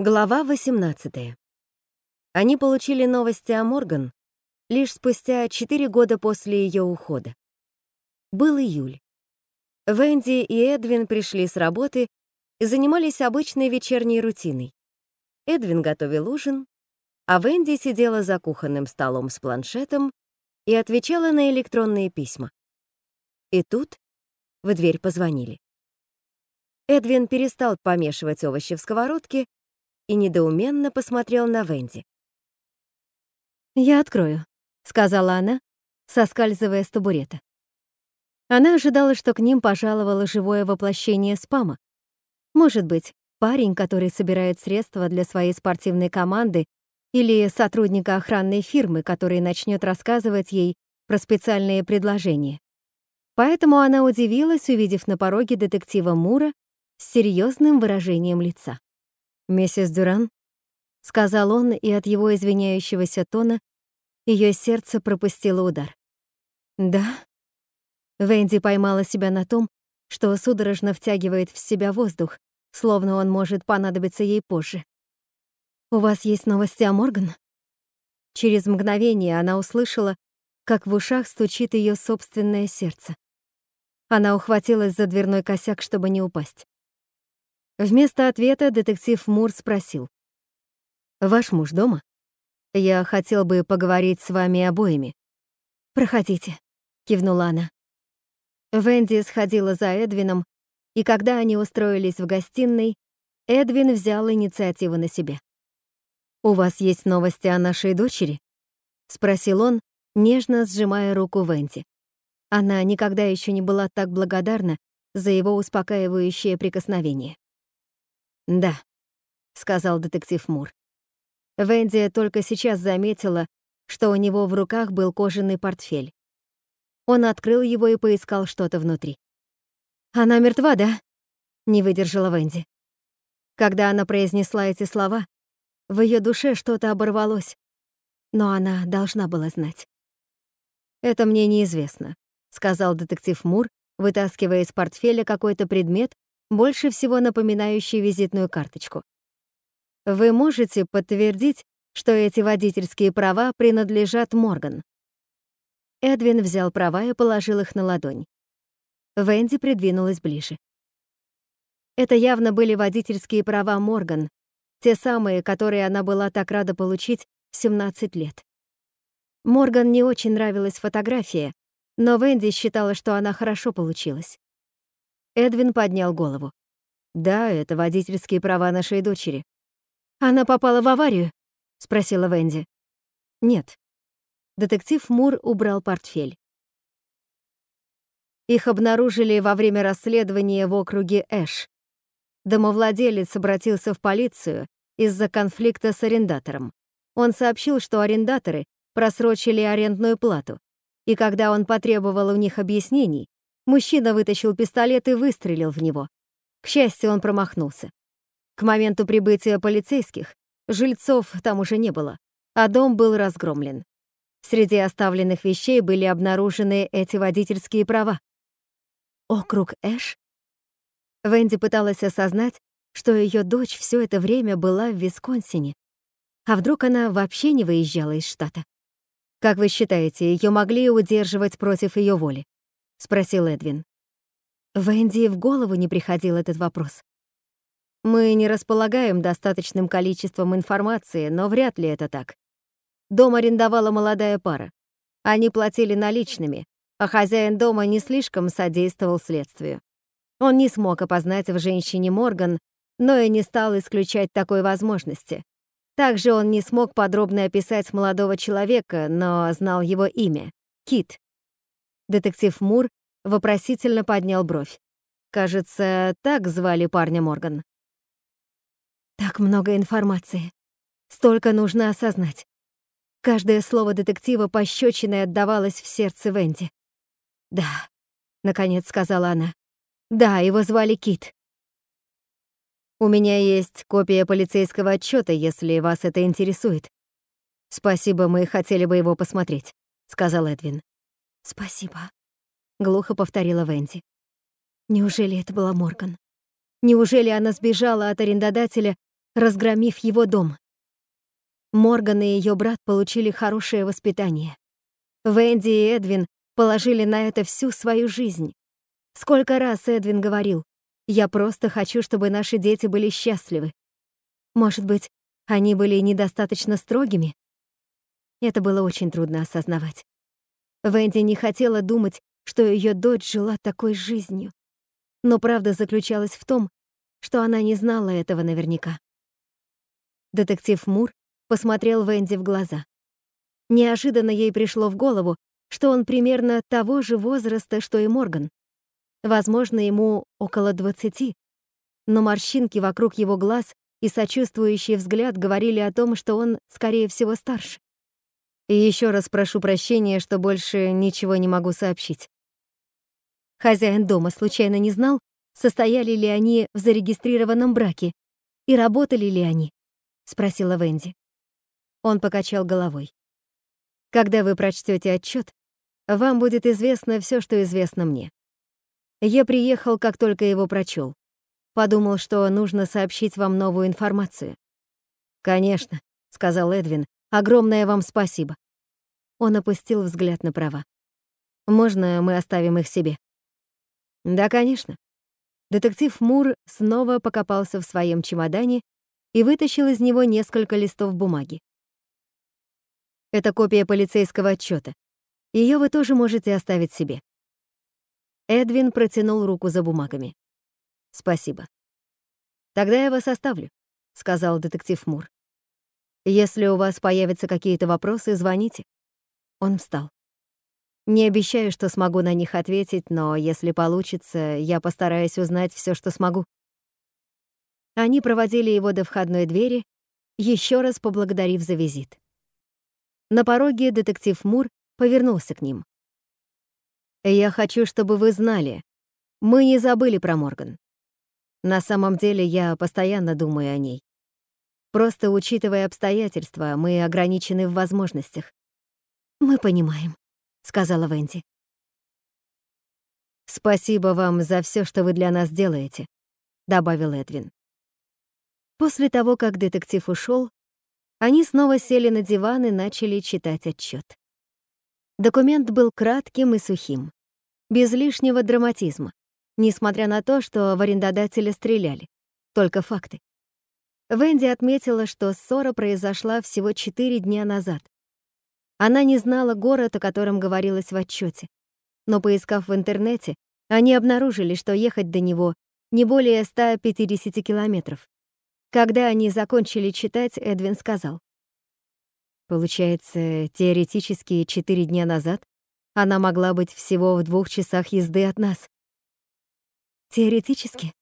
Глава 18. Они получили новости о Морган лишь спустя 4 года после ее ухода. Был июль. Венди и Эдвин пришли с работы и занимались обычной вечерней рутиной. Эдвин готовил ужин, а Венди сидела за кухонным столом с планшетом и отвечала на электронные письма. И тут в дверь позвонили. Эдвин перестал помешивать овощи в сковородке и недоуменно посмотрел на Венди. «Я открою», — сказала она, соскальзывая с табурета. Она ожидала, что к ним пожаловало живое воплощение спама. Может быть, парень, который собирает средства для своей спортивной команды, или сотрудника охранной фирмы, который начнет рассказывать ей про специальные предложения. Поэтому она удивилась, увидев на пороге детектива Мура с серьезным выражением лица. «Миссис Дюран?» — сказал он, и от его извиняющегося тона ее сердце пропустило удар. «Да». Венди поймала себя на том, что судорожно втягивает в себя воздух, словно он может понадобиться ей позже. «У вас есть новости о Морган?» Через мгновение она услышала, как в ушах стучит ее собственное сердце. Она ухватилась за дверной косяк, чтобы не упасть. Вместо ответа детектив Мур спросил. «Ваш муж дома? Я хотел бы поговорить с вами обоими». «Проходите», — кивнула она. Венди сходила за Эдвином, и когда они устроились в гостиной, Эдвин взял инициативу на себя. «У вас есть новости о нашей дочери?» — спросил он, нежно сжимая руку Венди. Она никогда еще не была так благодарна за его успокаивающее прикосновение. «Да», — сказал детектив Мур. Венди только сейчас заметила, что у него в руках был кожаный портфель. Он открыл его и поискал что-то внутри. «Она мертва, да?» — не выдержала Венди. Когда она произнесла эти слова, в ее душе что-то оборвалось, но она должна была знать. «Это мне неизвестно», — сказал детектив Мур, вытаскивая из портфеля какой-то предмет больше всего напоминающий визитную карточку. Вы можете подтвердить, что эти водительские права принадлежат Морган? Эдвин взял права и положил их на ладонь. Венди придвинулась ближе. Это явно были водительские права Морган, те самые, которые она была так рада получить в 17 лет. Морган не очень нравилась фотография, но Венди считала, что она хорошо получилась. Эдвин поднял голову. «Да, это водительские права нашей дочери». «Она попала в аварию?» — спросила Венди. «Нет». Детектив Мур убрал портфель. Их обнаружили во время расследования в округе Эш. Домовладелец обратился в полицию из-за конфликта с арендатором. Он сообщил, что арендаторы просрочили арендную плату, и когда он потребовал у них объяснений, Мужчина вытащил пистолет и выстрелил в него. К счастью, он промахнулся. К моменту прибытия полицейских жильцов там уже не было, а дом был разгромлен. Среди оставленных вещей были обнаружены эти водительские права. Округ Эш? Венди пыталась осознать, что ее дочь все это время была в Висконсине. А вдруг она вообще не выезжала из штата? Как вы считаете, ее могли удерживать против ее воли? — спросил Эдвин. Венди в голову не приходил этот вопрос. Мы не располагаем достаточным количеством информации, но вряд ли это так. Дом арендовала молодая пара. Они платили наличными, а хозяин дома не слишком содействовал следствию. Он не смог опознать в женщине Морган, но и не стал исключать такой возможности. Также он не смог подробно описать молодого человека, но знал его имя — Кит. Детектив Мур вопросительно поднял бровь. Кажется, так звали парня Морган. Так много информации. Столько нужно осознать. Каждое слово детектива пощечиной отдавалось в сердце Венди. «Да», — наконец сказала она. «Да, его звали Кит». «У меня есть копия полицейского отчета, если вас это интересует». «Спасибо, мы хотели бы его посмотреть», — сказал Эдвин. «Спасибо», — глухо повторила Венди. Неужели это была Морган? Неужели она сбежала от арендодателя разгромив его дом. Морган и ее брат получили хорошее воспитание. Венди и Эдвин положили на это всю свою жизнь. Сколько раз Эдвин говорил, «Я просто хочу, чтобы наши дети были счастливы». Может быть, они были недостаточно строгими? Это было очень трудно осознавать. Венди не хотела думать, что ее дочь жила такой жизнью. Но правда заключалась в том, что она не знала этого наверняка. Детектив Мур посмотрел Венди в глаза. Неожиданно ей пришло в голову, что он примерно того же возраста, что и Морган. Возможно, ему около двадцати, но морщинки вокруг его глаз и сочувствующий взгляд говорили о том, что он, скорее всего, старше. И еще раз прошу прощения, что больше ничего не могу сообщить. Хозяин дома случайно не знал, состояли ли они в зарегистрированном браке и работали ли они, спросила Венди. Он покачал головой. Когда вы прочтете отчет, вам будет известно все, что известно мне. Я приехал, как только его прочел. Подумал, что нужно сообщить вам новую информацию. «Конечно», — сказал Эдвин, — «огромное вам спасибо». Он опустил взгляд на права. «Можно мы оставим их себе?» «Да, конечно». Детектив Мур снова покопался в своем чемодане и вытащил из него несколько листов бумаги. Это копия полицейского отчета. Ее вы тоже можете оставить себе. Эдвин протянул руку за бумагами. Спасибо. Тогда я вас оставлю, сказал детектив Мур. Если у вас появятся какие-то вопросы, звоните. Он встал. Не обещаю, что смогу на них ответить, но если получится, я постараюсь узнать все, что смогу. Они проводили его до входной двери, еще раз поблагодарив за визит. На пороге детектив Мур повернулся к ним. «Я хочу, чтобы вы знали, мы не забыли про Морган. На самом деле я постоянно думаю о ней. Просто учитывая обстоятельства, мы ограничены в возможностях. Мы понимаем, сказала Венди. Спасибо вам за все, что вы для нас делаете, добавил Эдвин. После того, как детектив ушел, они снова сели на диван и начали читать отчет. Документ был кратким и сухим, без лишнего драматизма, несмотря на то, что в арендодателя стреляли. Только факты. Венди отметила, что ссора произошла всего четыре дня назад. Она не знала город, о котором говорилось в отчете, но, поискав в интернете, они обнаружили, что ехать до него не более 150 километров. Когда они закончили читать, Эдвин сказал. Получается, теоретически четыре дня назад она могла быть всего в двух часах езды от нас. Теоретически.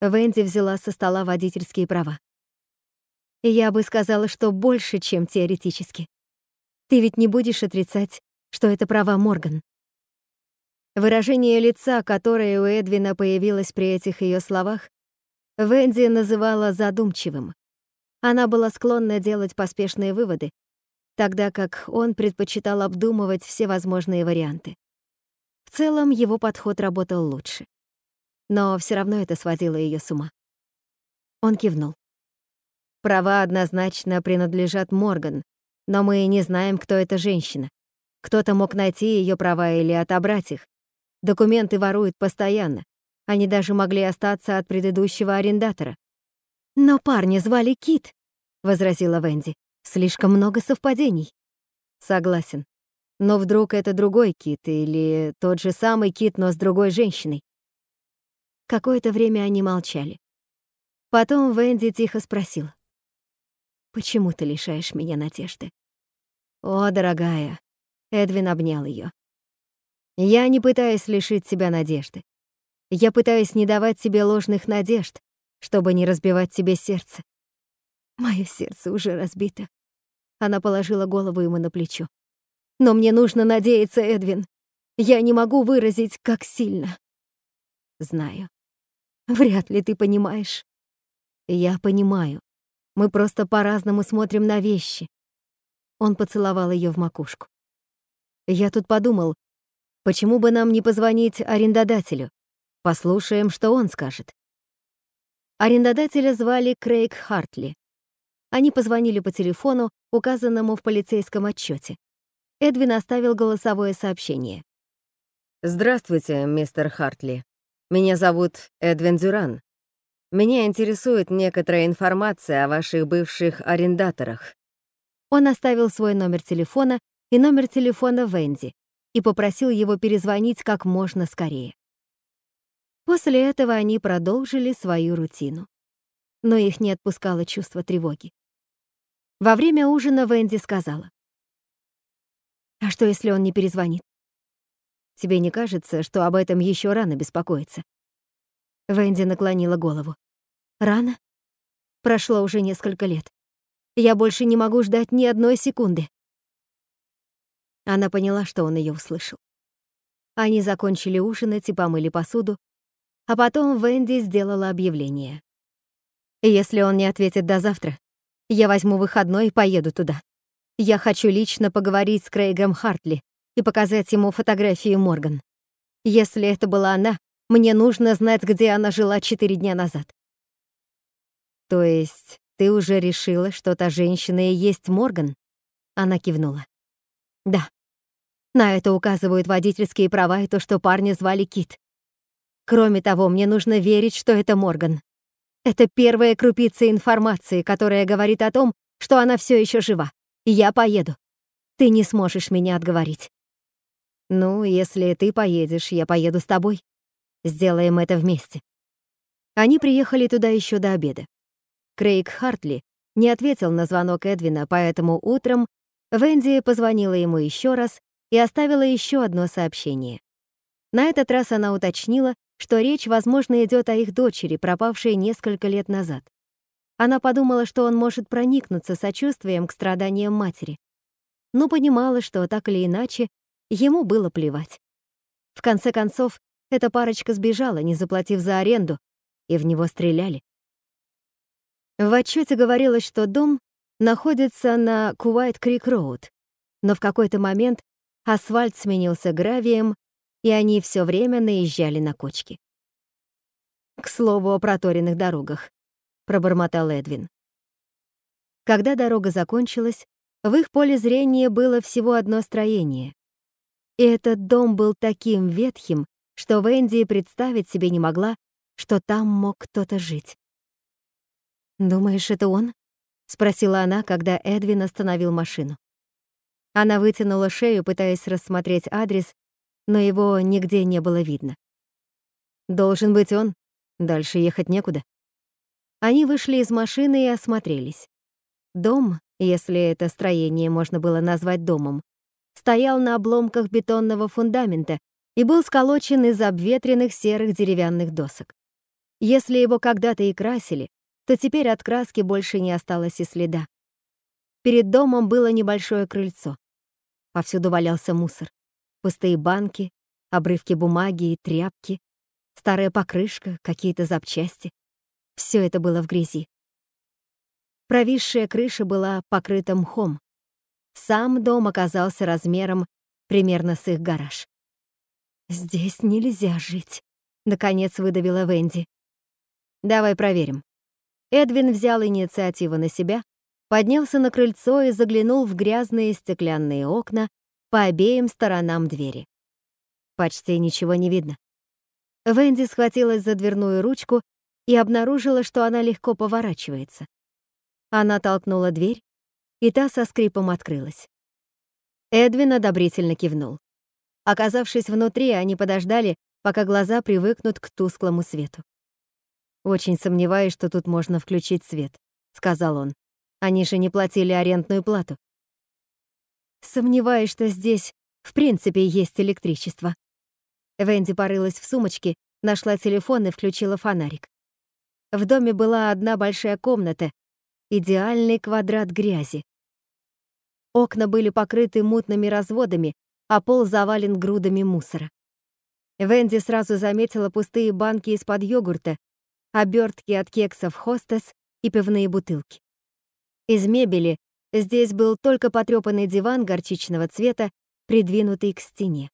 Венди взяла со стола водительские права. Я бы сказала, что больше, чем теоретически. Ты ведь не будешь отрицать, что это права Морган. Выражение лица, которое у Эдвина появилось при этих ее словах, Венди называла задумчивым. Она была склонна делать поспешные выводы, тогда как он предпочитал обдумывать все возможные варианты. В целом, его подход работал лучше. Но все равно это сводило ее с ума. Он кивнул. Права однозначно принадлежат Морган, но мы не знаем, кто эта женщина. Кто-то мог найти ее права или отобрать их. Документы воруют постоянно. Они даже могли остаться от предыдущего арендатора. «Но парня звали Кит», — возразила Венди. «Слишком много совпадений». «Согласен. Но вдруг это другой Кит или тот же самый Кит, но с другой женщиной?» Какое-то время они молчали. Потом Венди тихо спросила. «Почему ты лишаешь меня надежды?» «О, дорогая», — Эдвин обнял ее. «Я не пытаюсь лишить себя надежды. Я пытаюсь не давать тебе ложных надежд, чтобы не разбивать тебе сердце. Мое сердце уже разбито. Она положила голову ему на плечо. Но мне нужно надеяться, Эдвин. Я не могу выразить, как сильно. Знаю. Вряд ли ты понимаешь. Я понимаю. Мы просто по-разному смотрим на вещи. Он поцеловал ее в макушку. Я тут подумал, почему бы нам не позвонить арендодателю? Послушаем, что он скажет. Арендодателя звали Крейг Хартли. Они позвонили по телефону, указанному в полицейском отчете. Эдвин оставил голосовое сообщение. «Здравствуйте, мистер Хартли. Меня зовут Эдвин Дюран. Меня интересует некоторая информация о ваших бывших арендаторах». Он оставил свой номер телефона и номер телефона Венди и попросил его перезвонить как можно скорее. После этого они продолжили свою рутину. Но их не отпускало чувство тревоги. Во время ужина Венди сказала. «А что, если он не перезвонит? Тебе не кажется, что об этом еще рано беспокоиться?» Венди наклонила голову. «Рано? Прошло уже несколько лет. Я больше не могу ждать ни одной секунды». Она поняла, что он ее услышал. Они закончили ужинать и помыли посуду, а потом Венди сделала объявление. «Если он не ответит до завтра, я возьму выходной и поеду туда. Я хочу лично поговорить с Крейгом Хартли и показать ему фотографии Морган. Если это была она, мне нужно знать, где она жила четыре дня назад. То есть ты уже решила, что та женщина и есть Морган? Она кивнула. Да. На это указывают водительские права и то, что парня звали Кит. Кроме того, мне нужно верить, что это Морган. Это первая крупица информации, которая говорит о том, что она все еще жива. Я поеду. Ты не сможешь меня отговорить. Ну, если ты поедешь, я поеду с тобой. Сделаем это вместе. Они приехали туда еще до обеда. Крейг Хартли не ответил на звонок Эдвина, поэтому утром Венди позвонила ему еще раз и оставила еще одно сообщение. На этот раз она уточнила, что речь, возможно, идет о их дочери, пропавшей несколько лет назад. Она подумала, что он может проникнуться сочувствием к страданиям матери, но понимала, что так или иначе ему было плевать. В конце концов, эта парочка сбежала, не заплатив за аренду, и в него стреляли. В отчете говорилось, что дом находится на Куайт-Крик-Роуд, но в какой-то момент асфальт сменился гравием, и они все время наезжали на кочки. «К слову о проторенных дорогах», — пробормотал Эдвин. Когда дорога закончилась, в их поле зрения было всего одно строение. И этот дом был таким ветхим, что Венди представить себе не могла, что там мог кто-то жить. «Думаешь, это он?» — спросила она, когда Эдвин остановил машину. Она вытянула шею, пытаясь рассмотреть адрес, но его нигде не было видно. Должен быть он. Дальше ехать некуда. Они вышли из машины и осмотрелись. Дом, если это строение можно было назвать домом, стоял на обломках бетонного фундамента и был сколочен из обветренных серых деревянных досок. Если его когда-то и красили, то теперь от краски больше не осталось и следа. Перед домом было небольшое крыльцо. Повсюду валялся мусор. Пустые банки, обрывки бумаги и тряпки, старая покрышка, какие-то запчасти. Все это было в грязи. Провисшая крыша была покрыта мхом. Сам дом оказался размером примерно с их гараж. «Здесь нельзя жить», — наконец выдавила Венди. «Давай проверим». Эдвин взял инициативу на себя, поднялся на крыльцо и заглянул в грязные стеклянные окна, по обеим сторонам двери. Почти ничего не видно. Венди схватилась за дверную ручку и обнаружила, что она легко поворачивается. Она толкнула дверь, и та со скрипом открылась. Эдвин одобрительно кивнул. Оказавшись внутри, они подождали, пока глаза привыкнут к тусклому свету. «Очень сомневаюсь, что тут можно включить свет», — сказал он. «Они же не платили арендную плату». Сомневаюсь, что здесь в принципе есть электричество. Венди порылась в сумочке, нашла телефон и включила фонарик. В доме была одна большая комната, идеальный квадрат грязи. Окна были покрыты мутными разводами, а пол завален грудами мусора. Венди сразу заметила пустые банки из-под йогурта, обертки от кексов хостес и пивные бутылки. Из мебели Здесь был только потрёпанный диван горчичного цвета, придвинутый к стене.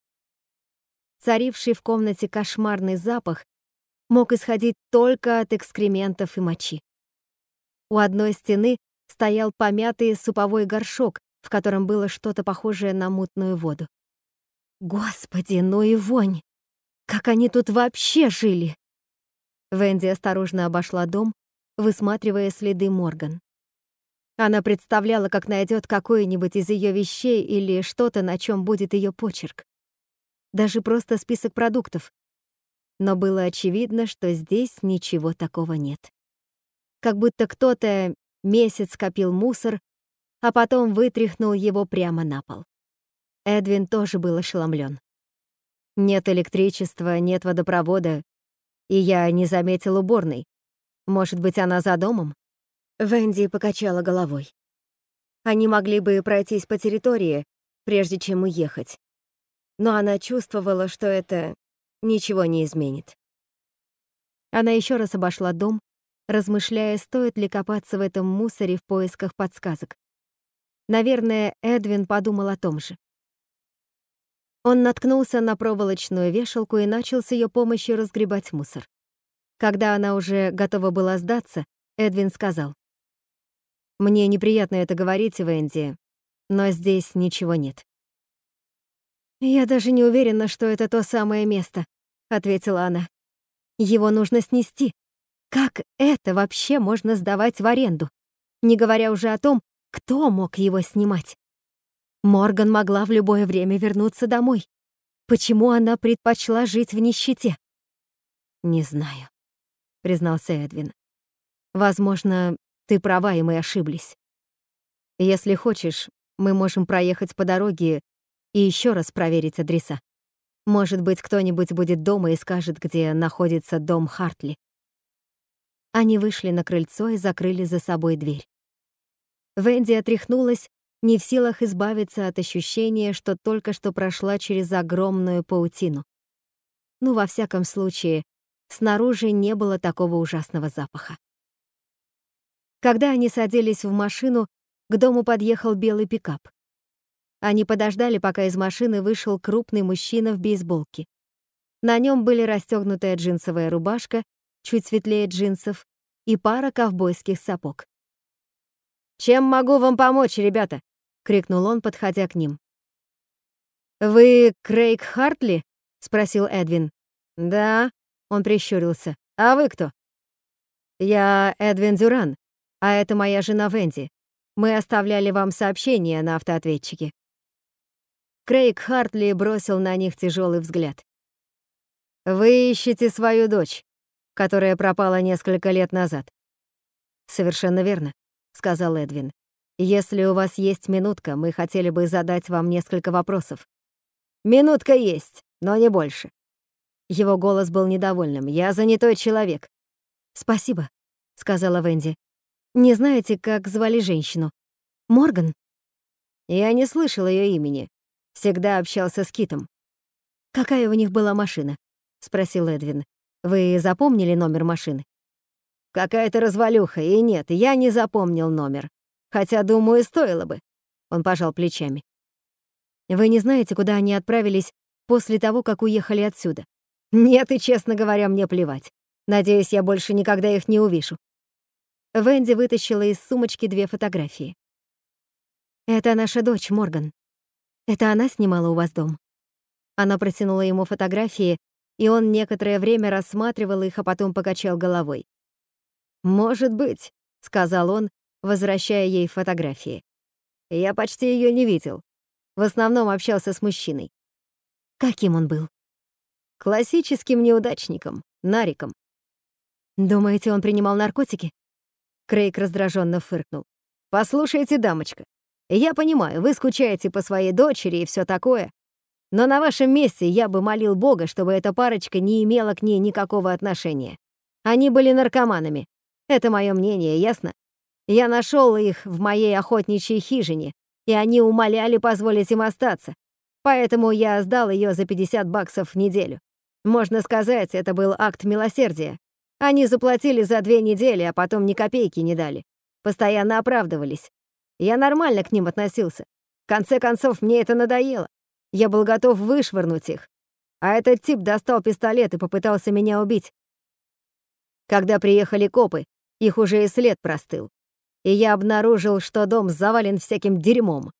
Царивший в комнате кошмарный запах мог исходить только от экскрементов и мочи. У одной стены стоял помятый суповой горшок, в котором было что-то похожее на мутную воду. Господи, ну и вонь! Как они тут вообще жили? Венди осторожно обошла дом, высматривая следы Морган. Она представляла, как найдет какое-нибудь из ее вещей или что-то, на чем будет ее почерк. Даже просто список продуктов. Но было очевидно, что здесь ничего такого нет. Как будто кто-то месяц копил мусор, а потом вытряхнул его прямо на пол. Эдвин тоже был ошеломлен. Нет электричества, нет водопровода, и я не заметил уборной. Может быть, она за домом? Венди покачала головой. Они могли бы пройтись по территории, прежде чем уехать. Но она чувствовала, что это ничего не изменит. Она еще раз обошла дом, размышляя, стоит ли копаться в этом мусоре в поисках подсказок. Наверное, Эдвин подумал о том же. Он наткнулся на проволочную вешалку и начал с ее помощью разгребать мусор. Когда она уже готова была сдаться, Эдвин сказал, мне неприятно это говорить, Венди, но здесь ничего нет. «Я даже не уверена, что это то самое место», — ответила она. «Его нужно снести. Как это вообще можно сдавать в аренду? Не говоря уже о том, кто мог его снимать. Морган могла в любое время вернуться домой. Почему она предпочла жить в нищете? «Не знаю», — признался Эдвин. «Возможно, ты права, и мы ошиблись. Если хочешь, мы можем проехать по дороге и еще раз проверить адреса. Может быть, кто-нибудь будет дома и скажет, где находится дом Хартли. Они вышли на крыльцо и закрыли за собой дверь. Венди отряхнулась, не в силах избавиться от ощущения, что только что прошла через огромную паутину. Ну, во всяком случае, снаружи не было такого ужасного запаха. Когда они садились в машину, к дому подъехал белый пикап. Они подождали, пока из машины вышел крупный мужчина в бейсболке. На нем были расстегнутая джинсовая рубашка, чуть светлее джинсов, и пара ковбойских сапог. «Чем могу вам помочь, ребята?» — крикнул он, подходя к ним. «Вы Крейг Хартли?» — спросил Эдвин. «Да», — он прищурился. «А вы кто?» «Я Эдвин Дюран. А это моя жена Венди. Мы оставляли вам сообщение на автоответчике». Крейг Хартли бросил на них тяжелый взгляд. «Вы ищете свою дочь, которая пропала несколько лет назад». «Совершенно верно», — сказал Эдвин. «Если у вас есть минутка, мы хотели бы задать вам несколько вопросов». «Минутка есть, но не больше». Его голос был недовольным. «Я занятой человек». «Спасибо», — сказала Венди. Не знаете, как звали женщину? Морган? Я не слышал ее имени. Всегда общался с Китом. Какая у них была машина? спросил Эдвин. Вы запомнили номер машины? Какая-то развалюха, и нет, я не запомнил номер. Хотя, думаю, стоило бы. Он пожал плечами. Вы не знаете, куда они отправились после того, как уехали отсюда? Нет, и, честно говоря, мне плевать. Надеюсь, я больше никогда их не увижу. Венди вытащила из сумочки две фотографии. «Это наша дочь, Морган. Это она снимала у вас дом?» Она протянула ему фотографии, и он некоторое время рассматривал их, а потом покачал головой. «Может быть», — сказал он, возвращая ей фотографии. «Я почти ее не видел. В основном общался с мужчиной». «Каким он был?» «Классическим неудачником, нариком». «Думаете, он принимал наркотики?» Крейг раздраженно фыркнул. «Послушайте, дамочка, я понимаю, вы скучаете по своей дочери и все такое, но на вашем месте я бы молил Бога, чтобы эта парочка не имела к ней никакого отношения. Они были наркоманами. Это мое мнение, ясно? Я нашел их в моей охотничьей хижине, и они умоляли позволить им остаться. Поэтому я сдал ее за 50 баксов в неделю. Можно сказать, это был акт милосердия. Они заплатили за две недели, а потом ни копейки не дали. Постоянно оправдывались. Я нормально к ним относился. В конце концов, мне это надоело. Я был готов вышвырнуть их. А этот тип достал пистолет и попытался меня убить. Когда приехали копы, их уже и след простыл. И я обнаружил, что дом завален всяким дерьмом.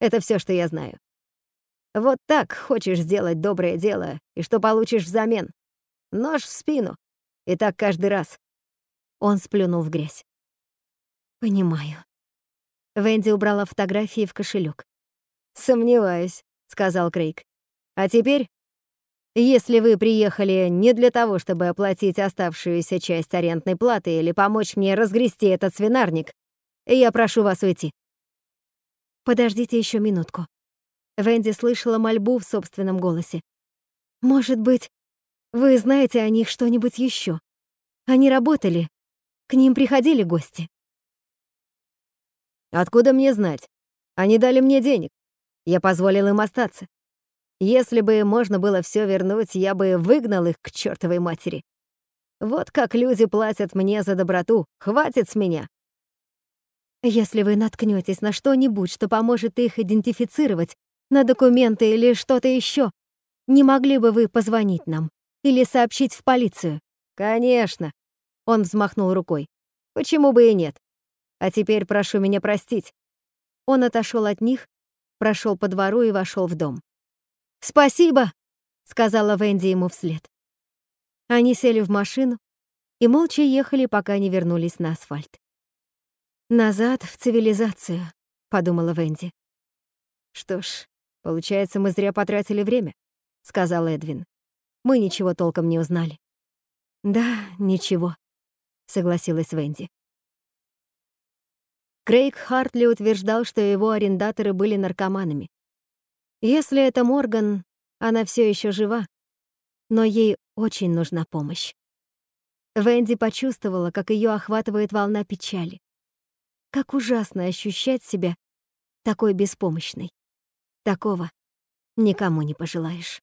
Это все, что я знаю. Вот так хочешь сделать доброе дело, и что получишь взамен? Нож в спину. И так каждый раз. Он сплюнул в грязь. Понимаю. Венди убрала фотографии в кошелек. «Сомневаюсь», — сказал Крейг. «А теперь, если вы приехали не для того, чтобы оплатить оставшуюся часть арендной платы или помочь мне разгрести этот свинарник, я прошу вас уйти». «Подождите еще минутку». Венди слышала мольбу в собственном голосе. «Может быть, вы знаете о них что-нибудь еще? Они работали, к ним приходили гости». «Откуда мне знать? Они дали мне денег. Я позволил им остаться. Если бы можно было все вернуть, я бы выгнал их к чертовой матери. Вот как люди платят мне за доброту. Хватит с меня. Если вы наткнетесь на что-нибудь, что поможет их идентифицировать, на документы или что-то еще, не могли бы вы позвонить нам или сообщить в полицию? Конечно. Он взмахнул рукой. Почему бы и нет? А теперь прошу меня простить. Он отошел от них прошел по двору и вошел в дом. «Спасибо!» — сказала Венди ему вслед. Они сели в машину и молча ехали, пока не вернулись на асфальт. «Назад в цивилизацию», — подумала Венди. «Что ж, получается, мы зря потратили время», — сказал Эдвин. «Мы ничего толком не узнали». «Да, ничего», — согласилась Венди. Крейг Хартли утверждал, что его арендаторы были наркоманами. Если это Морган, она все еще жива, но ей очень нужна помощь. Венди почувствовала, как ее охватывает волна печали. Как ужасно ощущать себя такой беспомощной. Такого никому не пожелаешь.